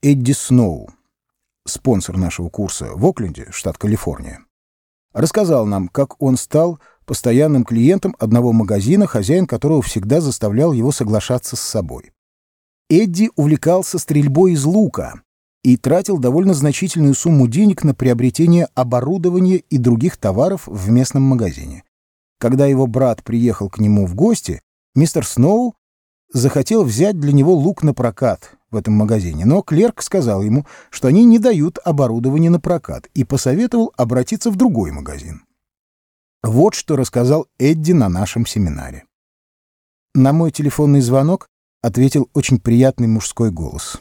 Эдди Сноу, спонсор нашего курса в Окленде, штат Калифорния, рассказал нам, как он стал постоянным клиентом одного магазина, хозяин которого всегда заставлял его соглашаться с собой. Эдди увлекался стрельбой из лука и тратил довольно значительную сумму денег на приобретение оборудования и других товаров в местном магазине. Когда его брат приехал к нему в гости, мистер Сноу захотел взять для него лук на прокат в этом магазине, но клерк сказал ему, что они не дают оборудование на прокат, и посоветовал обратиться в другой магазин. Вот что рассказал Эдди на нашем семинаре. На мой телефонный звонок ответил очень приятный мужской голос.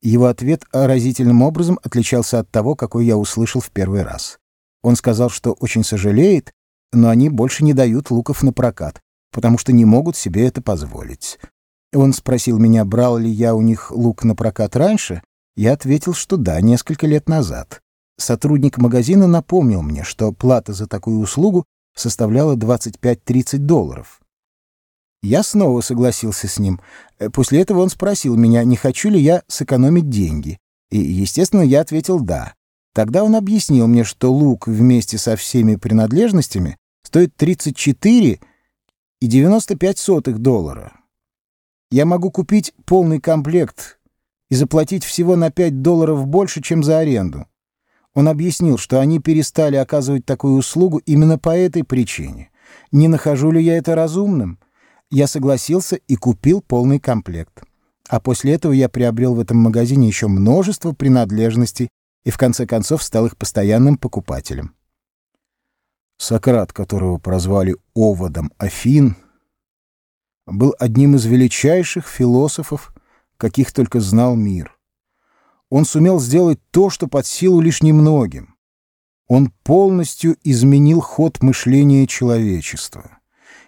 Его ответ разительным образом отличался от того, какой я услышал в первый раз. Он сказал, что очень сожалеет, но они больше не дают луков на прокат, потому что не могут себе это позволить. Он спросил меня, брал ли я у них лук на прокат раньше. Я ответил, что да, несколько лет назад. Сотрудник магазина напомнил мне, что плата за такую услугу составляла 25-30 долларов. Я снова согласился с ним. После этого он спросил меня, не хочу ли я сэкономить деньги. И, естественно, я ответил «да». Тогда он объяснил мне, что лук вместе со всеми принадлежностями стоит 34 и 95 сотых доллара. Я могу купить полный комплект и заплатить всего на 5 долларов больше, чем за аренду. Он объяснил, что они перестали оказывать такую услугу именно по этой причине. Не нахожу ли я это разумным? Я согласился и купил полный комплект. А после этого я приобрел в этом магазине еще множество принадлежностей и в конце концов стал их постоянным покупателем. Сократ, которого прозвали оводом Афин, был одним из величайших философов, каких только знал мир. Он сумел сделать то, что под силу лишь немногим. Он полностью изменил ход мышления человечества.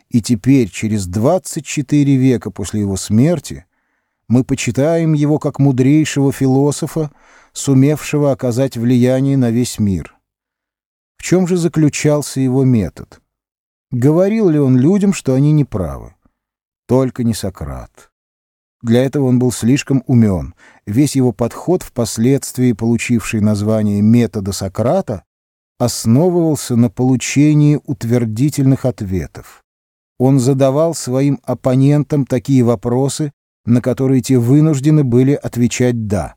И теперь, через 24 века после его смерти, мы почитаем его как мудрейшего философа, сумевшего оказать влияние на весь мир. В чем же заключался его метод? Говорил ли он людям, что они неправы? Только не Сократ. Для этого он был слишком умен. Весь его подход, впоследствии получивший название метода Сократа, основывался на получении утвердительных ответов. Он задавал своим оппонентам такие вопросы, на которые те вынуждены были отвечать «да».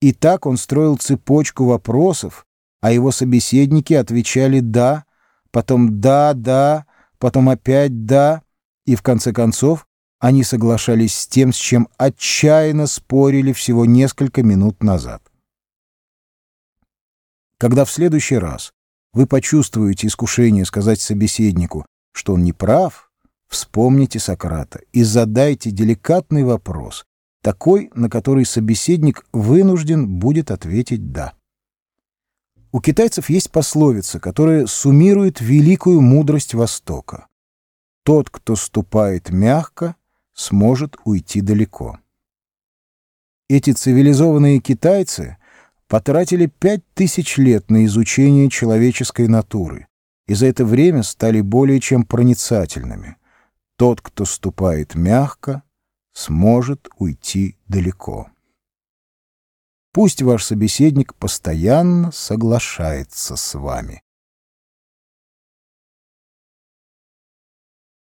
И так он строил цепочку вопросов, а его собеседники отвечали «да», потом «да», «да», потом опять «да», и в конце концов они соглашались с тем, с чем отчаянно спорили всего несколько минут назад. Когда в следующий раз вы почувствуете искушение сказать собеседнику, что он не прав, вспомните Сократа и задайте деликатный вопрос, такой, на который собеседник вынужден будет ответить «да». У китайцев есть пословица, которая суммирует великую мудрость Востока. Тот, кто ступает мягко, сможет уйти далеко. Эти цивилизованные китайцы потратили пять тысяч лет на изучение человеческой натуры и за это время стали более чем проницательными. Тот, кто ступает мягко, сможет уйти далеко. Пусть ваш собеседник постоянно соглашается с вами.